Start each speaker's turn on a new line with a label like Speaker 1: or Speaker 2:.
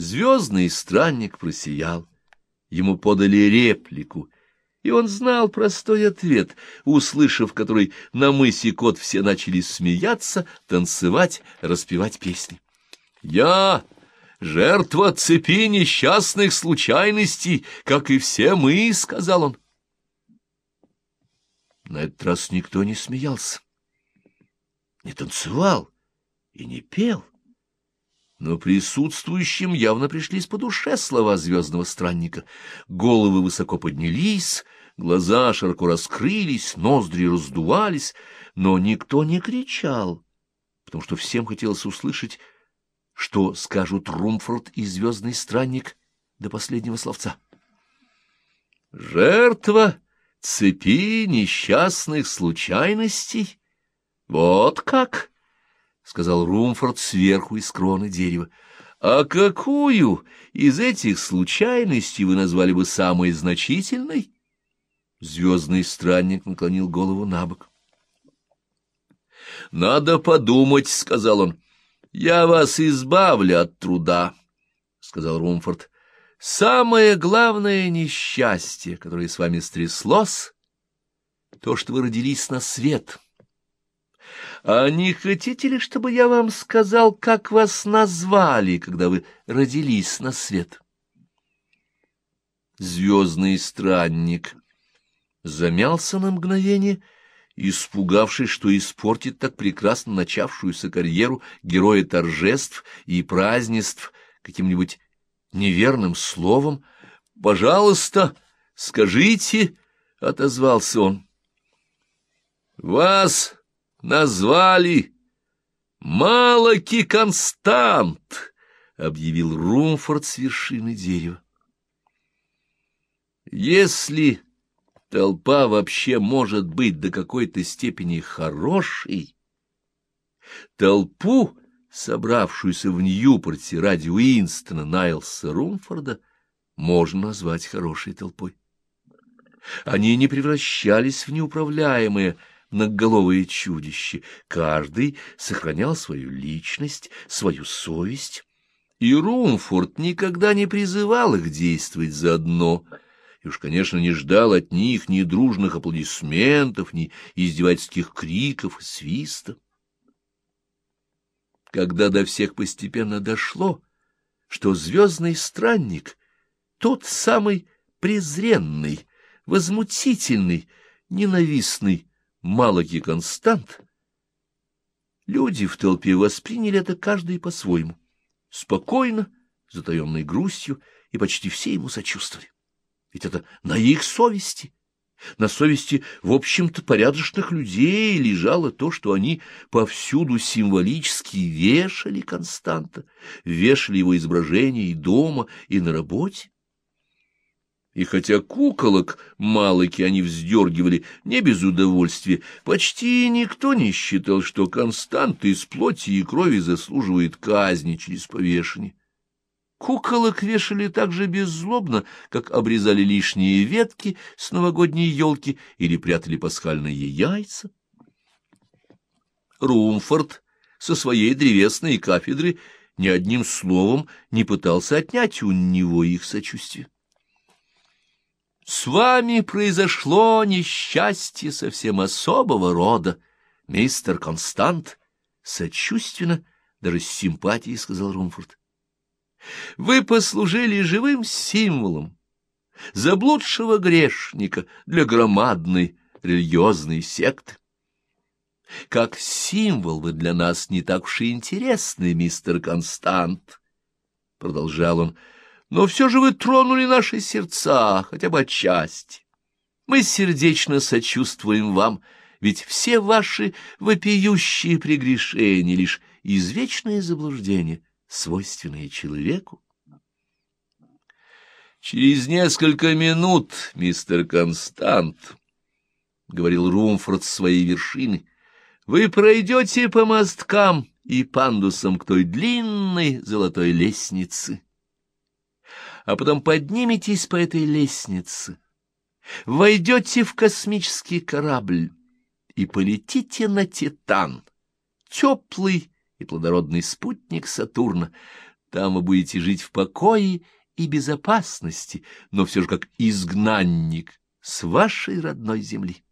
Speaker 1: Звездный странник просиял. Ему подали реплику, и он знал простой ответ, услышав который на мысе кот все начали смеяться, танцевать, распевать песни. «Я жертва цепи несчастных случайностей, как и все мы», — сказал он. На этот раз никто не смеялся, не танцевал и не пел. Но присутствующим явно пришлись по душе слова звездного странника. Головы высоко поднялись, глаза широко раскрылись, ноздри раздувались, но никто не кричал, потому что всем хотелось услышать, что скажут Румфорд и звездный странник до последнего словца. «Жертва цепи несчастных случайностей? Вот как!» — сказал Румфорд сверху из кроны дерева. — А какую из этих случайностей вы назвали бы самой значительной? Звездный странник наклонил голову на бок. — Надо подумать, — сказал он. — Я вас избавлю от труда, — сказал Румфорд. — Самое главное несчастье, которое с вами стряслось, — то, что вы родились на свет — а не хотите ли, чтобы я вам сказал, как вас назвали, когда вы родились на свет? Звездный странник замялся на мгновение, испугавшись, что испортит так прекрасно начавшуюся карьеру героя торжеств и празднеств каким-нибудь неверным словом. «Пожалуйста, скажите», — отозвался он. «Вас назвали Малаки Констант, — объявил Румфорд с вершины дерева. Если толпа вообще может быть до какой-то степени хорошей, толпу, собравшуюся в Ньюпорте ради Уинстона Найлса Румфорда, можно назвать хорошей толпой. Они не превращались в неуправляемые многоголовое чудище. Каждый сохранял свою личность, свою совесть. И Румфорд никогда не призывал их действовать заодно, и уж, конечно, не ждал от них ни дружных аплодисментов, ни издевательских криков и свиста. Когда до всех постепенно дошло, что звездный странник, тот самый презренный, возмутительный, ненавистный, Малаки Констант, люди в толпе восприняли это каждый по-своему, спокойно, затаенной грустью, и почти все ему сочувствовали. Ведь это на их совести, на совести, в общем-то, порядочных людей лежало то, что они повсюду символически вешали Константа, вешали его изображение и дома, и на работе. И хотя куколок малыки они вздергивали не без удовольствия, почти никто не считал, что Констант из плоти и крови заслуживает казни через повешение. Куколок вешали так же беззлобно, как обрезали лишние ветки с новогодней елки или прятали пасхальные яйца. Румфорд со своей древесной кафедры ни одним словом не пытался отнять у него их сочувствие. С вами произошло несчастье совсем особого рода, мистер Констант, сочувственно, даже с симпатией сказал Румфорд. Вы послужили живым символом заблудшего грешника для громадной религиозной секты. Как символ вы для нас не так уж и интересны, мистер Констант, — продолжал он, — но все же вы тронули наши сердца, хотя бы отчасти. Мы сердечно сочувствуем вам, ведь все ваши вопиющие прегрешения — лишь извечные заблуждения, свойственные человеку. «Через несколько минут, мистер Констант», — говорил Румфорд с своей вершины, — «вы пройдете по мосткам и пандусам к той длинной золотой лестнице» а потом подниметесь по этой лестнице, войдете в космический корабль и полетите на Титан, теплый и плодородный спутник Сатурна. Там вы будете жить в покое и безопасности, но все же как изгнанник с вашей родной земли.